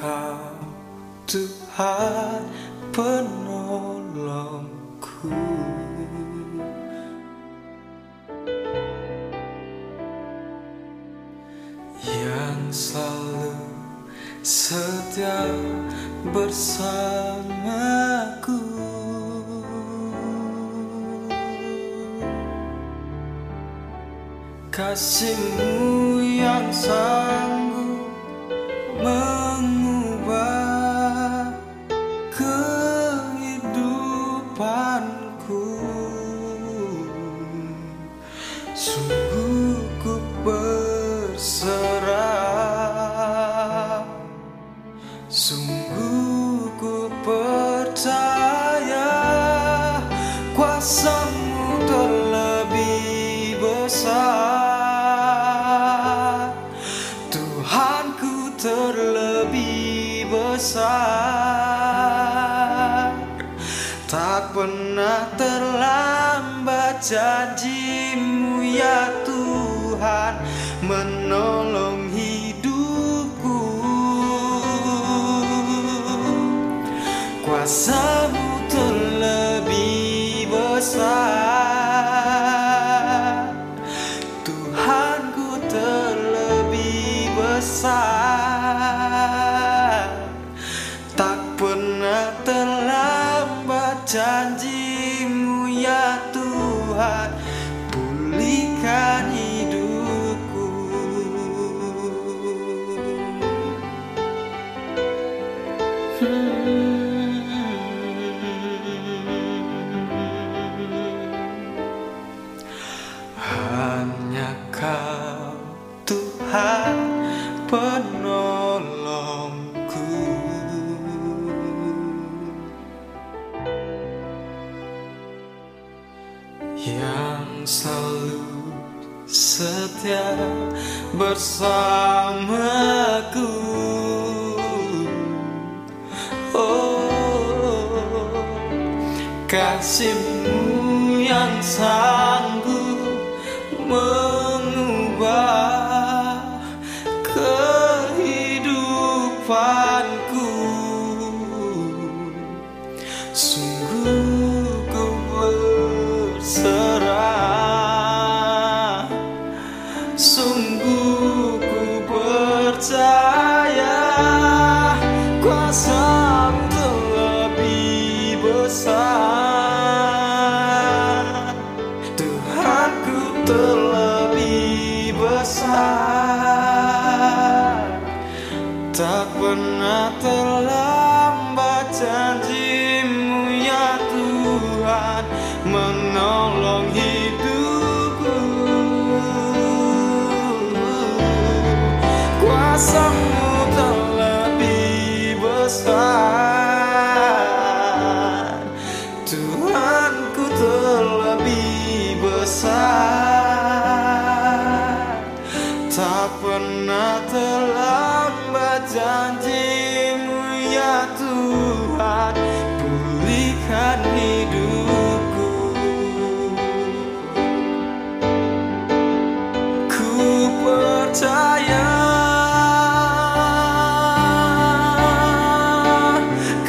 Tuhan penolongku. Yang selalu setia bersamaku. Kasihmu yang sanggup kehidupanku. Sungguh ku berserah. Sungguh ku percaya Kuasamu terlebih besar. Tuhanku terlebih besar pernah terlambat janjimu ya Tuhan Menolong hidupku. Kuasamu terlebih besar. Tuhanku terlebih besar Yang selalu setia bersamaku. Oh kasihmu yang sanggup mengubah kehidupanku percaya Kuasamu terlebih besar. Tuhanku terlebih besar. Tak pernah Kuasamu terlebih besar. Tuhanku terlebih besar. Tak pernah terlambat janjimu ya Tuhan Pulihkan hidupku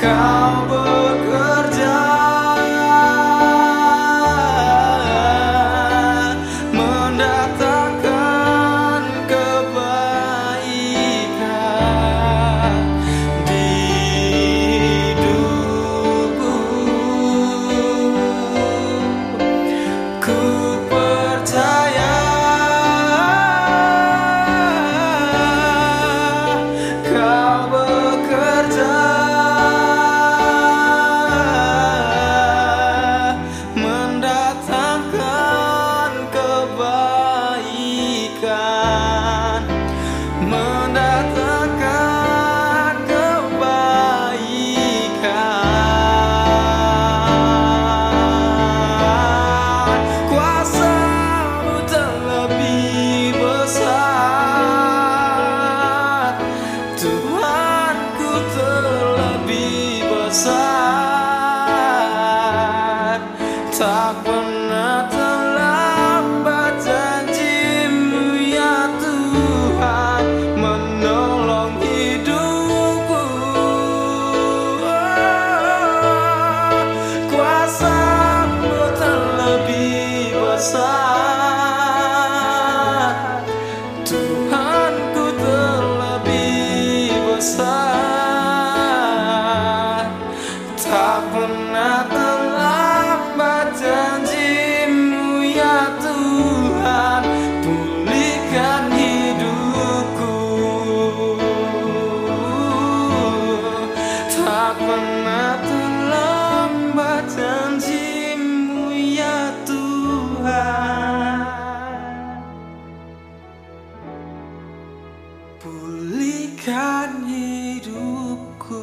搞不 Tak pernah terlambat janjimu ya Tuhan Menolong hidupku. Oh, kuasamu terlebih besar. Tuhanku terlebih besar. Tak pernah Pulihkan hidupku